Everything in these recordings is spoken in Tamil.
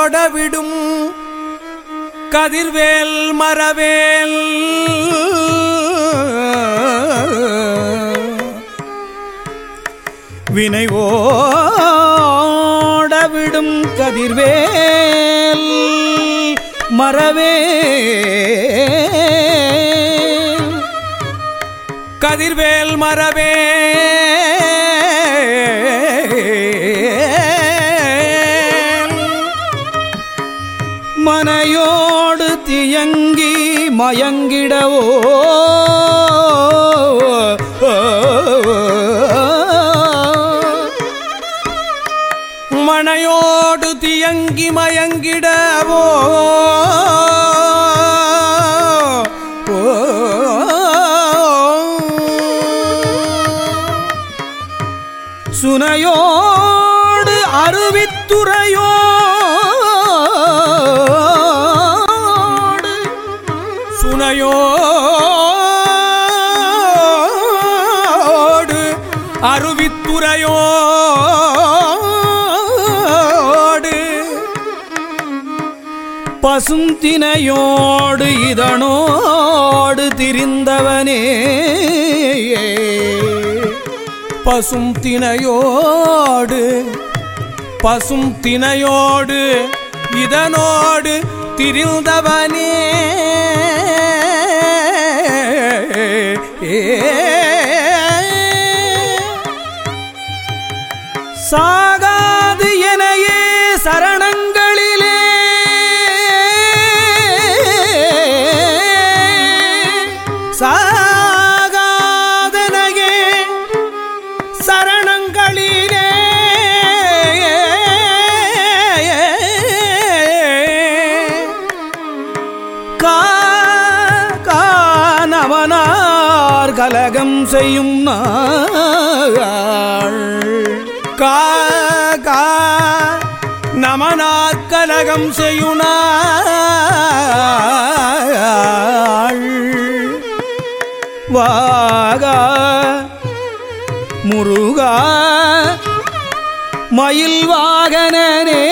ஓடவிடும் கதிர்வேல் மரவேல். வினை ஓடவிடும் கதிர்வேல் மரவே கதிர்வேல் மரவே மயங்கி மயங்கிடவோ. மனையோடு தியங்கி மயங்கிடவோ. பசுந்தினையோடு பசுந்தினையோடு இதனோடு திரிந்தவனே பசும் தினையோடு பசும் தினையோடு இதனோடு திரிந்தவனே ஏ சாகாது எனையே சரணங்களிலே. சாகாதனையே சரணங்களிலே. காணவனார் கலகம் செய்யும் நாள் கா கா நமனார் கலகம் செய்யுனாள். வாகா முருகா மயில் வாகனனே.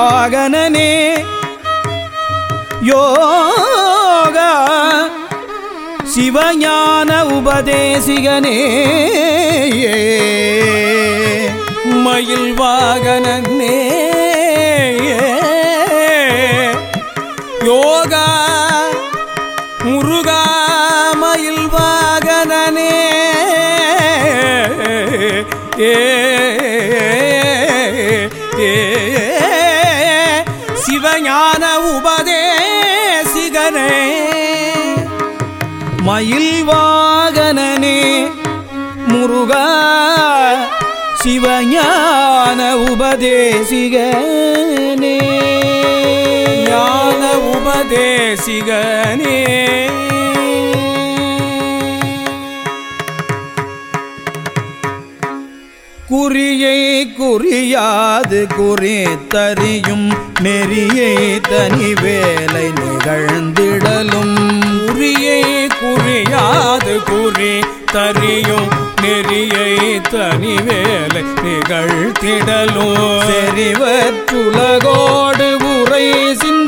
வாகனனே. யோக சிவஞான உபதேசிகனே. மயில் வாகனே யோகா வாகனனே முருகா சிவஞான உபதேசிகனே ஞான உபதேசிகனே குறியை குறியாது குறி தறியும் நெறியை தனி வேலை நிகழ்ந்திடலும் குறியை புரியாது குறி தறியும் நெறியை தனி வேலை நிகழ்த்திடலும். செறிவற்றுலகோடு உரை சிந்தையுமற்றறிவற்றறியாமையும்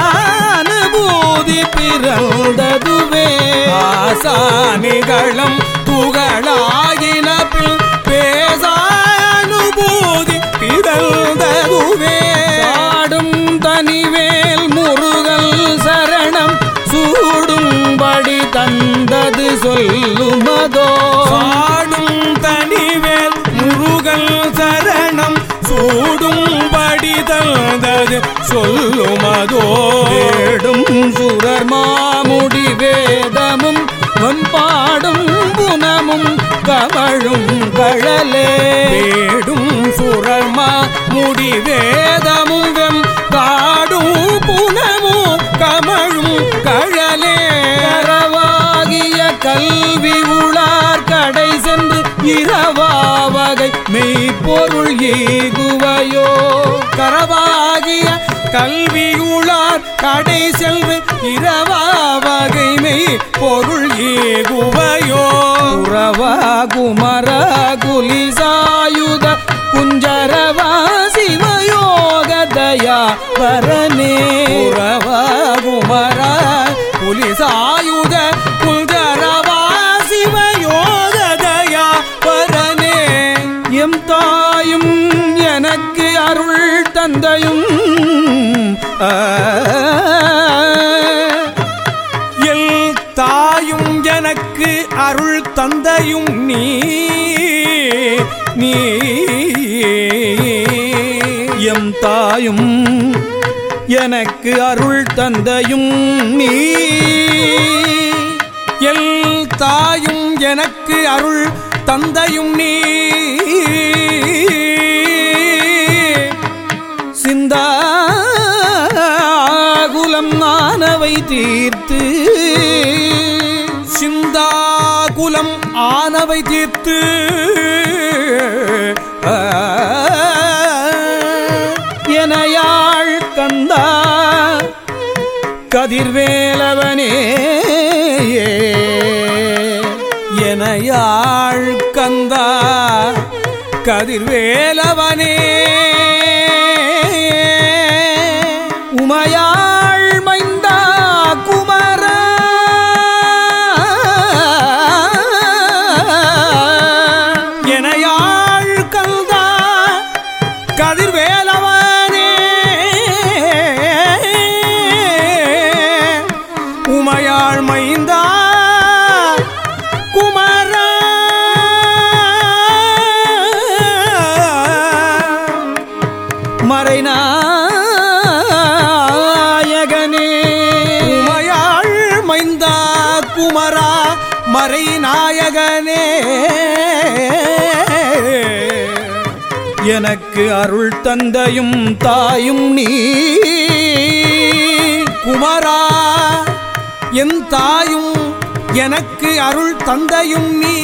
துகளாயினபில் பிறந்ததுவே. ஆசானிகளம் துகளாகின பேசானுபூதி பிறந்ததுவே. ஆடும் தனிவேல் முருகல் சரணம் சூடும்படி தந்தது சொல்லுமதோ. தந்தது சொல்லுமதோ. வேடும் சுரர் மாமுடி வேதமும் வம்பாடும் புனமும் கமழும் கழலே. வேடும் சுரமா முடி வேதமும் வெம் காடும் புனமும் கமழும் கழலே. கரவாகிய கல்வி உளார் கடை சென்று இரவா மெய்ப்பொருள் ஏகுவையோ கரவாகிய கல்வியுளார் கடை செல்வு இரவா வகைமை பொருள் ஏகுவையோ உறவாகும் தந்தையும் நீ நீ. எம் தாயும் எனக்கு அருள் தந்தையும் நீ. எல் தாயும் எனக்கு அருள் தந்தையும் நீ. சிந்தாகுலம் நானவை தீர்த்து ஆனவை தீர்த்து எனையாள் கந்தா கதிர்வேலவனே எனையாள் கந்தா கதிர்வேலவனே. உமையா எனக்கு அருள் தந்தையும் தாயும் நீ. குமரா என் தாயும் எனக்கு அருள் தந்தையும் நீ.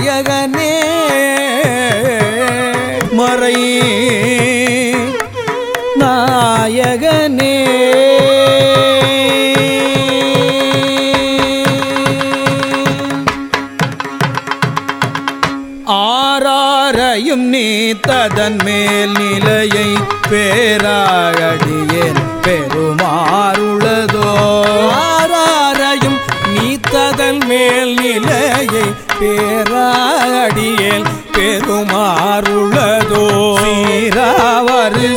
நாயகனே மறை நாயகனே. ஆராரையும் நீ ததன் மேல் நிலையை பேராகடியேன் பெருமாறுளதோ. ஆராரையும் நீ ததன் மேல் நிலையை பேராடியேல் பெருமாறுள்ளதோ சீராவரு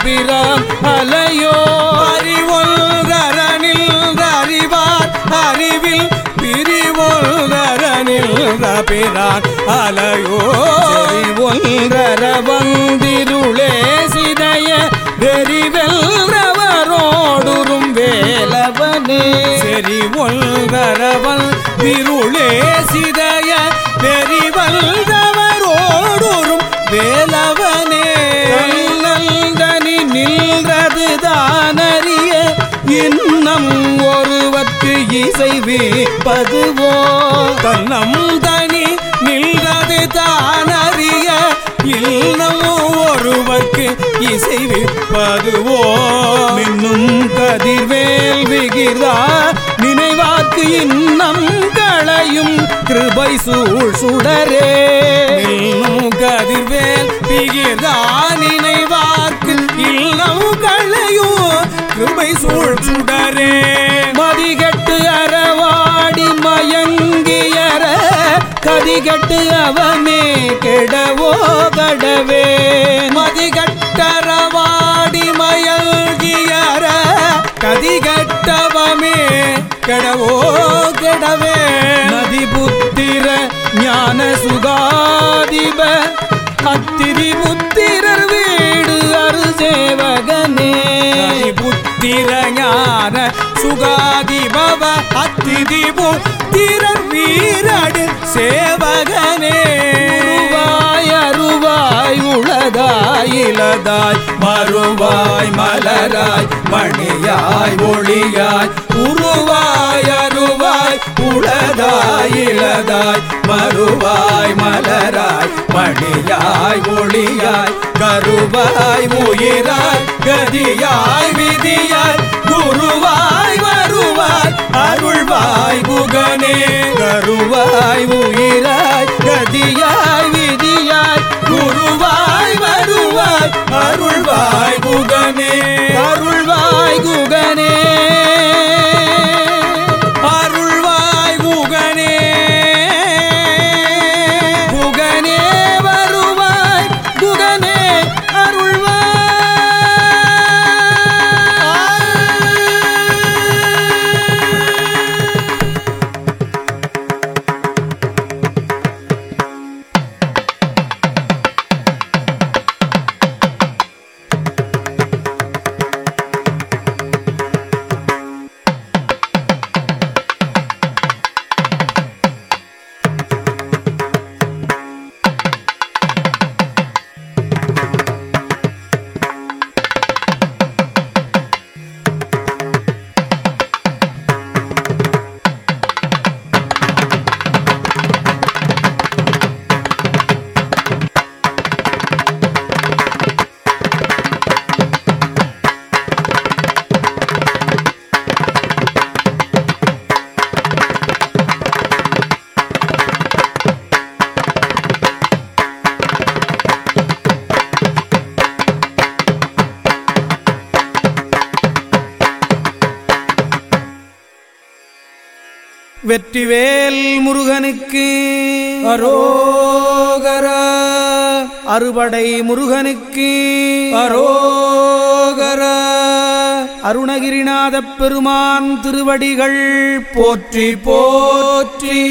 நின்ற பிரான் அலையோ அறிவொன்றரனில் அறிவார் அறிவில் பிரிவொன்றரனில் பிறான் அலையோ ஒன்றர வந்து ஒருவர்க்கு இசைவிப்பதுவோ தன்னம் தனி நின்றது தானறிய இல்லம் ஒருவர்க்கு இசைவிப்பதுவோ இன்னும் கதிர்வேல் விகிதா நினைவாக்கு இன்னம் களையும் கிருபை சூழ் சுடரே. இன்னும் கதிர்வேல் பிகிர்தா நினைவாக்கு இல்லம் களையும் கிருபை சூழ் சுடரே. மதிகட்டு கதிகட்டு அவமே கெடவோ கடவே. மதிகட்டரவாடி மயல்கியர கதிகட்டவமே கெடவோ கெடவே. நதி புத்திர ஞான சுகாதிப நதி சுகாதிபவ அத்திதிபு திறன் வீரடு சேவகனே. உருவாய் அருவாய் உளதாய் மறுவாய் மலராய் மணியாய் ஒளியாய் உருவாய் உளதாய் இளதாய் மறுவாய் மலராய் மணியாய் ஒளியாய் கருவாய் உயிராய் கதியாய் விதியாய் குருவாய் வருவாய் அருள்வாய் புகனே கருவாய் உயிராய் வெற்றிவேல் முருகனுக்கு. அரோகர அறுபடை முருகனுக்கு. அரோகர அருணகிரிநாத பெருமான் திருவடிகள் போற்றி போற்றி.